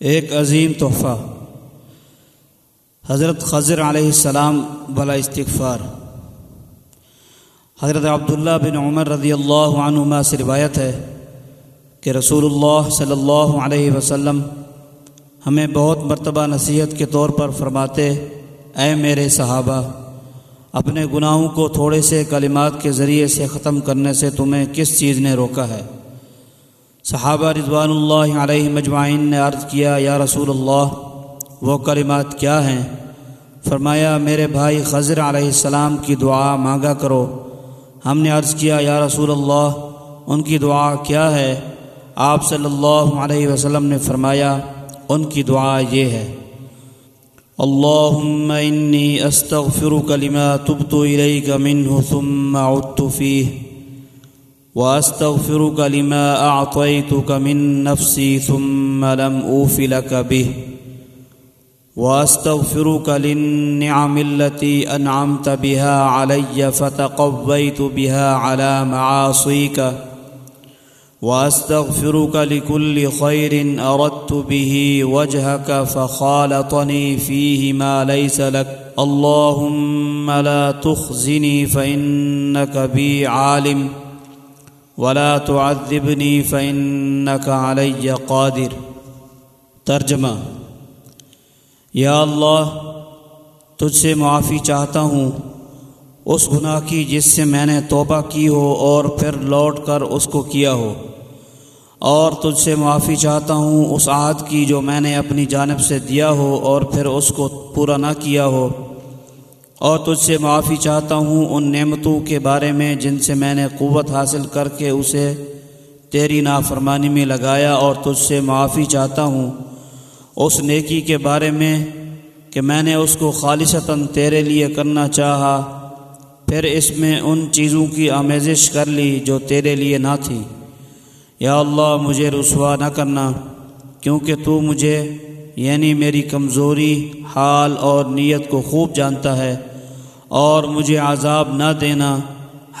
ایک عظیم تحفہ۔ حضرت خضر علیہ السلام بلا استغفار۔ حضرت عبداللہ بن عمر رضی اللہ عنہما سے روایت ہے کہ رسول اللہ صلی اللہ علیہ وسلم ہمیں بہت مرتبہ نصیحت کے طور پر فرماتے، اے میرے صحابہ، اپنے گناہوں کو تھوڑے سے کلمات کے ذریعے سے ختم کرنے سے تمہیں کس چیز نے روکا ہے؟ صحابہ رضوان اللہ علیہ مجمعین نے عرض کیا، یا رسول اللہ، وہ کلمات کیا ہیں؟ فرمایا، میرے بھائی خضر علیہ السلام کی دعا مانگا کرو۔ ہم نے عرض کیا، یا رسول اللہ، ان کی دعا کیا ہے؟ آپ صلی اللہ علیہ وسلم نے فرمایا، ان کی دعا یہ ہے۔ اللهم إني أستغفرك لما تبت إليك منه ثم عدت فيه وأستغفرك لما أعطيتك من نفسي ثم لم أوف لك به. وأستغفرك للنعم التي أنعمت بها علي فتقويت بها على معاصيك. وأستغفرك لكل خير أردت به وجهك فخالطني فيه ما ليس لك. اللهم لا تخزني فإنك بي عالم. ولا تعذبني فانك علي قادر ترجمہ یا اللہ، تجھ سے معافی چاہتا ہوں، اس گناہ کی جس سے میں نے توبہ کی ہو اور پھر لوٹ کر اس کو کیا ہو۔ اور تجھ سے معافی چاہتا ہوں اس عہد کی جو میں نے اپنی جانب سے دیا ہو اور پھر اس کو پورا نہ کیا ہو۔ اور تجھ سے معافی چاہتا ہوں ان نعمتوں کے بارے میں جن سے میں نے قوت حاصل کر کے اسے تیری نافرمانی میں لگایا اور تجھ سے معافی چاہتا ہوں اس نیکی کے بارے میں کہ میں نے اس کو خالصتاً تیرے لیے کرنا چاہا، پھر اس میں ان چیزوں کی آمیزش کر لی جو تیرے لیے نہ تھی۔ یا اللہ، مجھے رسوا نہ کرنا، کیونکہ تو مجھے یعنی میری کمزوری، حال اور نیت کو خوب جانتا ہے۔ اور مجھے عذاب نہ دینا۔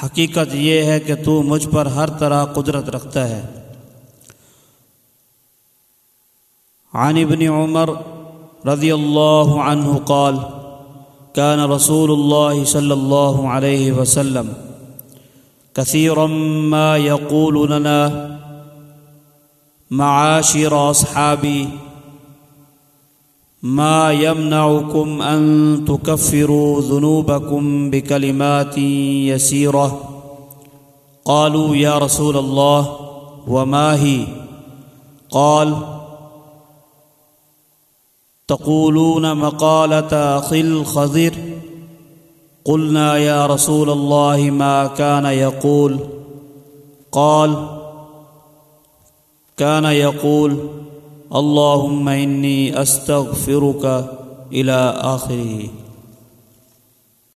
حقیقت یہ ہے کہ تو مجھ پر ہر طرح قدرت رکھتا ہے۔ عن ابن عمر رضی اللہ عنہ قال كان رسول الله صلى الله عليه وسلم كثيرا ما يقول لنا معاشر أصحابي ما يمنعكم أن تكفروا ذنوبكم بكلمات يسيرة. قالوا يا رسول الله وما هي؟ قال تقولون مقالة أخي الخضر قلنا يا رسول الله ما كان يقول. قال كان يقول اللهم إني أستغفرك إلى آخره.